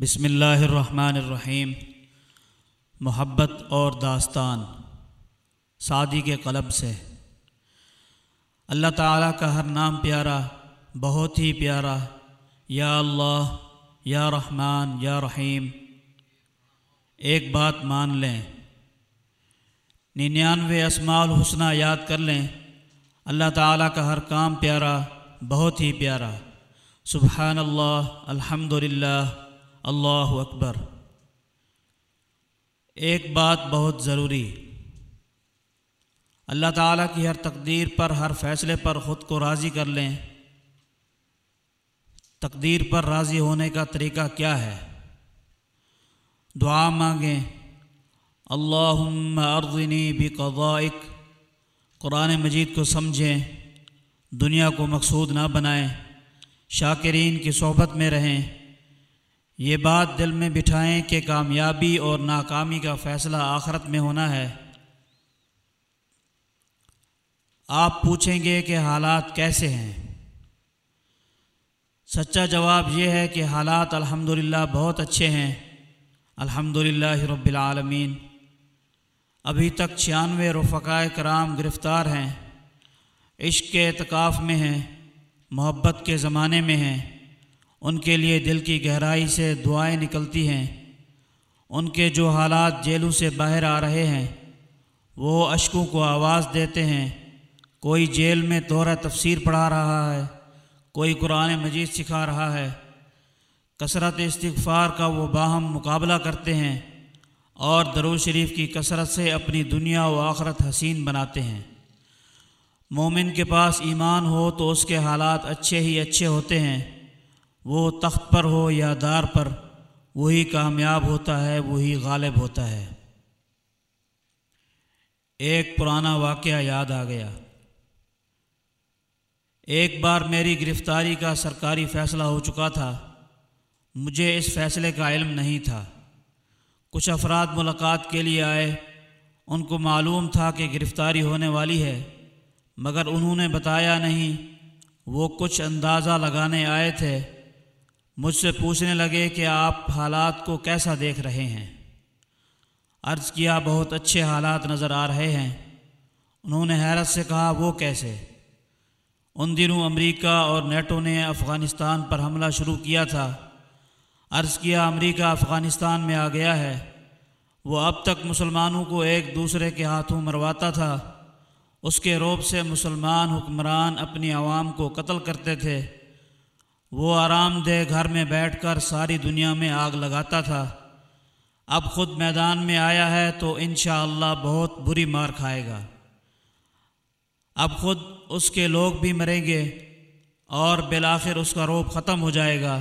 بسم اللہ الرحمن الرحیم۔ محبت اور داستان سعدی کے قلب سے۔ اللہ تعالیٰ کا ہر نام پیارا، بہت ہی پیارا۔ یا اللہ، یا رحمان، یا رحیم۔ ایک بات مان لیں۔ ننانوے اسماع الحسنہ یاد کر لیں۔ اللہ تعالیٰ کا ہر کام پیارا، بہت ہی پیارا۔ سبحان اللہ الحمد للہ اللہ اکبر۔ ایک بات بہت ضروری۔ اللہ تعالیٰ کی ہر تقدیر پر، ہر فیصلے پر خود کو راضی کر لیں۔ تقدیر پر راضی ہونے کا طریقہ کیا ہے؟ دعا مانگیں۔ اللہ ارضنی بقضائک۔ قرآن مجید کو سمجھیں۔ دنیا کو مقصود نہ بنائیں۔ شاکرین کی صحبت میں رہیں۔ یہ بات دل میں بٹھائیں کہ کامیابی اور ناکامی کا فیصلہ آخرت میں ہونا ہے۔ آپ پوچھیں گے کہ حالات کیسے ہیں۔ سچا جواب یہ ہے کہ حالات الحمدللہ بہت اچھے ہیں۔ الحمدللہ رب العالمین۔ ابھی تک چھیانوے رفقائے کرام گرفتار ہیں۔ عشق کے اعتکاف میں ہیں۔ محبت کے زمانے میں ہیں۔ ان کے لیے دل کی گہرائی سے دعائیں نکلتی ہیں۔ ان کے جو حالات جیلوں سے باہر آ رہے ہیں، وہ اشکوں کو آواز دیتے ہیں۔ کوئی جیل میں دورہ تفسیر پڑھا رہا ہے، کوئی قرآن مجید سکھا رہا ہے۔ کثرت استغفار کا وہ باہم مقابلہ کرتے ہیں اور درو شریف کی کثرت سے اپنی دنیا و آخرت حسین بناتے ہیں۔ مومن کے پاس ایمان ہو تو اس کے حالات اچھے ہی اچھے ہوتے ہیں۔ وہ تخت پر ہو یا دار پر، وہی کامیاب ہوتا ہے، وہی غالب ہوتا ہے۔ ایک پرانا واقعہ یاد آ گیا۔ ایک بار میری گرفتاری کا سرکاری فیصلہ ہو چکا تھا۔ مجھے اس فیصلے کا علم نہیں تھا۔ کچھ افراد ملاقات کے لیے آئے۔ ان کو معلوم تھا کہ گرفتاری ہونے والی ہے، مگر انہوں نے بتایا نہیں۔ وہ کچھ اندازہ لگانے آئے تھے۔ مجھ سے پوچھنے لگے کہ آپ حالات کو کیسا دیکھ رہے ہیں۔ عرض کیا بہت اچھے حالات نظر آ رہے ہیں۔ انہوں نے حیرت سے کہا، وہ کیسے؟ ان دنوں امریکہ اور نیٹو نے افغانستان پر حملہ شروع کیا تھا۔ عرض کیا، امریکہ افغانستان میں آ گیا ہے۔ وہ اب تک مسلمانوں کو ایک دوسرے کے ہاتھوں مرواتا تھا۔ اس کے روب سے مسلمان حکمران اپنی عوام کو قتل کرتے تھے۔ وہ آرام دہ گھر میں بیٹھ کر ساری دنیا میں آگ لگاتا تھا۔ اب خود میدان میں آیا ہے تو انشاءاللہ اللہ بہت بری مار کھائے گا۔ اب خود اس کے لوگ بھی مریں گے اور بالآخر اس کا روپ ختم ہو جائے گا۔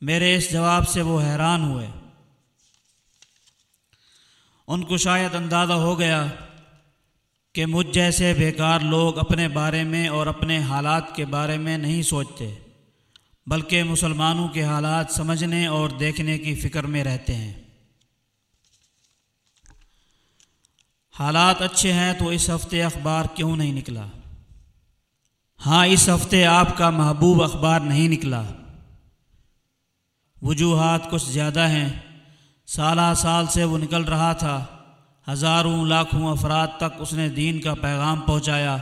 میرے اس جواب سے وہ حیران ہوئے۔ ان کو شاید اندازہ ہو گیا کہ مجھ جیسے بیکار لوگ اپنے بارے میں اور اپنے حالات کے بارے میں نہیں سوچتے۔ بلکہ مسلمانوں کے حالات سمجھنے اور دیکھنے کی فکر میں رہتے ہیں۔ حالات اچھے ہیں تو اس ہفتے اخبار کیوں نہیں نکلا؟ ہاں اس ہفتے آپ کا محبوب اخبار نہیں نکلا۔ وجوہات کچھ زیادہ ہیں۔ سالہ سال سے وہ نکل رہا تھا۔ ہزاروں، لاکھوں افراد تک اس نے دین کا پیغام پہنچایا۔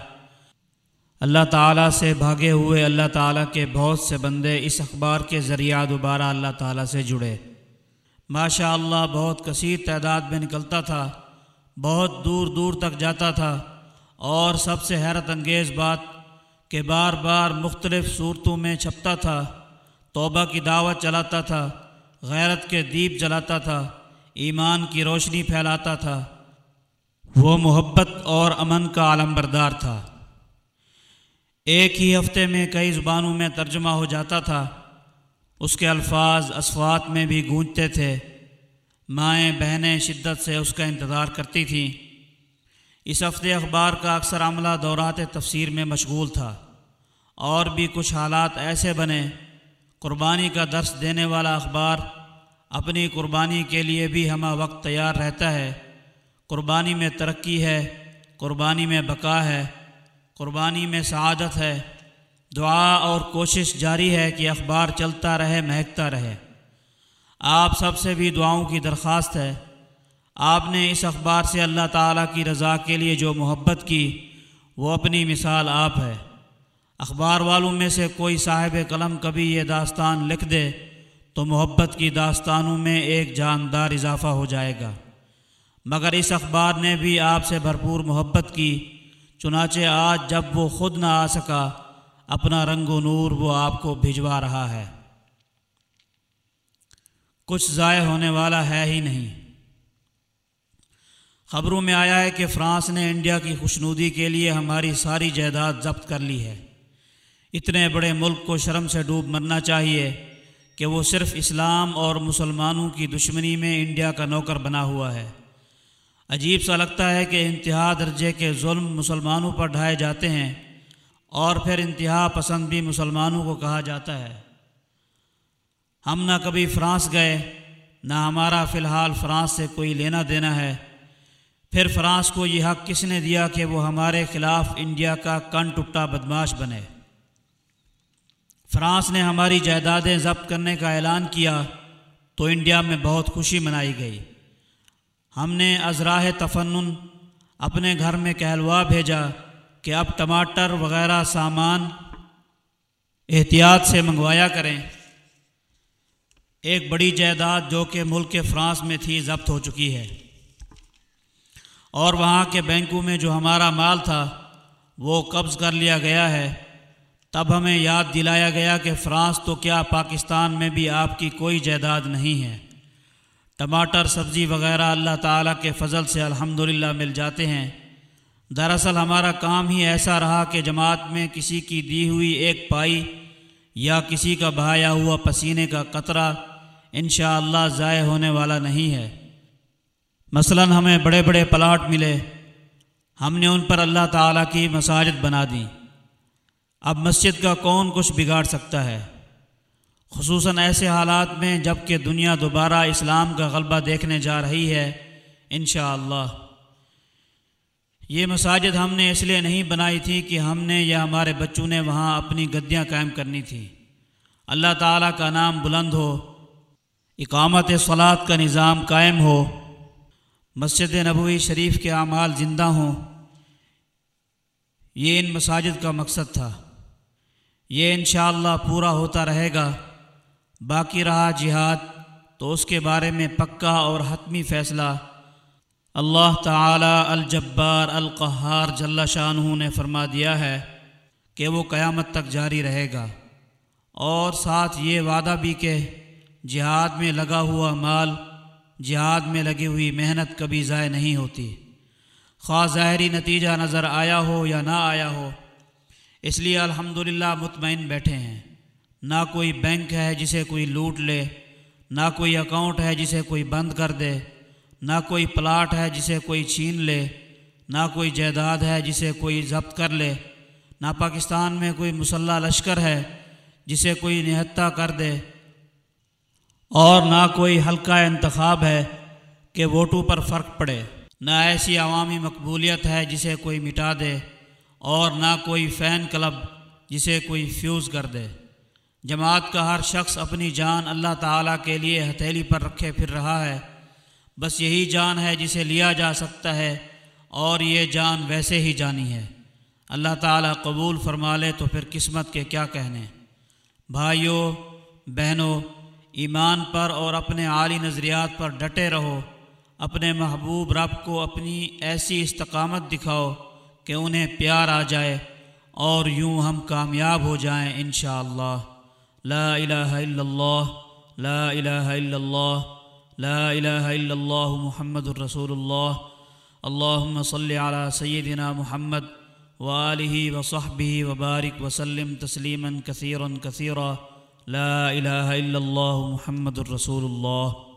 اللہ تعالیٰ سے بھاگے ہوئے اللہ تعالیٰ کے بہت سے بندے اس اخبار کے ذریعہ دوبارہ اللہ تعالیٰ سے جڑے۔ ماشاء اللہ بہت کثیر تعداد میں نکلتا تھا، بہت دور دور تک جاتا تھا۔ اور سب سے حیرت انگیز بات کہ بار بار مختلف صورتوں میں چھپتا تھا، توبہ کی دعوت چلاتا تھا، غیرت کے دیپ جلاتا تھا، ایمان کی روشنی پھیلاتا تھا۔ وہ محبت اور امن کا عالم بردار تھا۔ ایک ہی ہفتے میں کئی زبانوں میں ترجمہ ہو جاتا تھا۔ اس کے الفاظ اسفات میں بھی گونجتے تھے۔ مائیں بہنیں شدت سے اس کا انتظار کرتی تھیں۔ اس ہفتے اخبار کا اکثر عملہ دورات تفسیر میں مشغول تھا۔ اور بھی کچھ حالات ایسے بنے۔ قربانی کا درس دینے والا اخبار اپنی قربانی کے لیے بھی ہمہ وقت تیار رہتا ہے۔ قربانی میں ترقی ہے، قربانی میں بقا ہے۔ قربانی میں سعادت ہے۔ دعا اور کوشش جاری ہے کہ اخبار چلتا رہے، مہکتا رہے۔ آپ سب سے بھی دعاؤں کی درخواست ہے۔ آپ نے اس اخبار سے اللہ تعالیٰ کی رضا کے لیے جو محبت کی، وہ اپنی مثال آپ ہے۔ اخبار والوں میں سے کوئی صاحب قلم کبھی یہ داستان لکھ دے تو محبت کی داستانوں میں ایک جاندار اضافہ ہو جائے گا۔ مگر اس اخبار نے بھی آپ سے بھرپور محبت کی۔ چنانچہ آج جب وہ خود نہ آ سکا، اپنا رنگ و نور وہ آپ کو بھجوا رہا ہے۔ کچھ ضائع ہونے والا ہے ہی نہیں۔ خبروں میں آیا ہے کہ فرانس نے انڈیا کی خوشنودی کے لیے ہماری ساری جائیداد ضبط کر لی ہے۔ اتنے بڑے ملک کو شرم سے ڈوب مرنا چاہیے کہ وہ صرف اسلام اور مسلمانوں کی دشمنی میں انڈیا کا نوکر بنا ہوا ہے۔ عجیب سا لگتا ہے کہ انتہا درجے کے ظلم مسلمانوں پر ڈھائے جاتے ہیں اور پھر انتہا پسند بھی مسلمانوں کو کہا جاتا ہے۔ ہم نہ کبھی فرانس گئے، نہ ہمارا فی الحال فرانس سے کوئی لینا دینا ہے۔ پھر فرانس کو یہ حق کس نے دیا کہ وہ ہمارے خلاف انڈیا کا کن ٹٹا بدماش بنے؟ فرانس نے ہماری جائیدادیں ضبط کرنے کا اعلان کیا تو انڈیا میں بہت خوشی منائی گئی۔ ہم نے ازراہ تفنن اپنے گھر میں کہلوا بھیجا کہ اب ٹماٹر وغیرہ سامان احتیاط سے منگوایا کریں۔ ایک بڑی جائیداد جو کہ ملک فرانس میں تھی ضبط ہو چکی ہے۔ اور وہاں کے بینکوں میں جو ہمارا مال تھا، وہ قبض کر لیا گیا ہے۔ تب ہمیں یاد دلایا گیا کہ فرانس تو کیا پاکستان میں بھی آپ کی کوئی جائیداد نہیں ہے۔ ٹماٹر، سبزی وغیرہ اللہ تعالیٰ کے فضل سے الحمد مل جاتے ہیں۔ دراصل ہمارا کام ہی ایسا رہا کہ جماعت میں کسی کی دی ہوئی ایک پائی یا کسی کا بہایا ہوا پسینے کا قطرہ انشاءاللہ اللہ ضائع ہونے والا نہیں ہے۔ مثلا ہمیں بڑے بڑے پلاٹ ملے۔ ہم نے ان پر اللہ تعالیٰ کی مساجد بنا دی۔ اب مسجد کا کون کچھ بگاڑ سکتا ہے؟ خصوصاً ایسے حالات میں جبکہ دنیا دوبارہ اسلام کا غلبہ دیکھنے جا رہی ہے، انشاءاللہ۔ اللہ یہ مساجد ہم نے اس لیے نہیں بنائی تھی کہ ہم نے یا ہمارے بچوں نے وہاں اپنی گدیاں قائم کرنی تھی۔ اللہ تعالیٰ کا نام بلند ہو، اقامت صلات کا نظام قائم ہو۔ مسجد نبوی شریف کے اعمال زندہ ہوں۔ یہ ان مساجد کا مقصد تھا۔ یہ انشاءاللہ پورا ہوتا رہے گا۔ باقی رہا جہاد، تو اس کے بارے میں پکا اور حتمی فیصلہ۔ اللہ تعالی الجبار القہار جل شاہ نے فرما دیا ہے کہ وہ قیامت تک جاری رہے گا۔ اور ساتھ یہ وعدہ بھی کہ جہاد میں لگا ہوا مال، جہاد میں لگی ہوئی محنت کبھی ضائع نہیں ہوتی۔ خواہ ظاہری نتیجہ نظر آیا ہو یا نہ آیا ہو، اس لیے الحمدللہ مطمئن بیٹھے ہیں۔ نہ کوئی بینک ہے جسے کوئی لوٹ لے، نہ کوئی اکاؤنٹ ہے جسے کوئی بند کر دے، نہ کوئی پلاٹ ہے جسے کوئی چھین لے، نہ کوئی جائیداد ہے جسے کوئی ضبط کر لے۔ نہ پاکستان میں کوئی مسلح لشکر ہے جسے کوئی نہتہ کر دے۔ اور نہ کوئی حلقہ انتخاب ہے کہ ووٹوں پر فرق پڑے۔ نہ ایسی عوامی مقبولیت ہے جسے کوئی مٹا دے، اور نہ کوئی فین کلب جسے کوئی فیوز کر دے۔ جماعت کا ہر شخص اپنی جان اللہ تعالیٰ کے لیے ہتھیلی پر رکھے پھر رہا ہے۔ بس یہی جان ہے جسے لیا جا سکتا ہے، اور یہ جان ویسے ہی جانی ہے۔ اللہ تعالیٰ قبول فرما لے تو پھر قسمت کے کیا کہنے۔ بھائیوں بہنوں ایمان پر اور اپنے عالی نظریات پر ڈٹے رہو۔ اپنے محبوب رب کو اپنی ایسی استقامت دکھاؤ کہ انہیں پیار آ جائے اور یوں ہم کامیاب ہو جائیں انشاءاللہ۔ لا الہ الا اللہ لا الہ الا اللہ لا الہ الا اللہ محمد الرسول اللہ اللہم صلی علی سیدنا محمد وآلہ وصحبہ وبارک وسلم تسلیما کثیرا کثیرا لا الہ الا اللہ محمد الرسول اللہ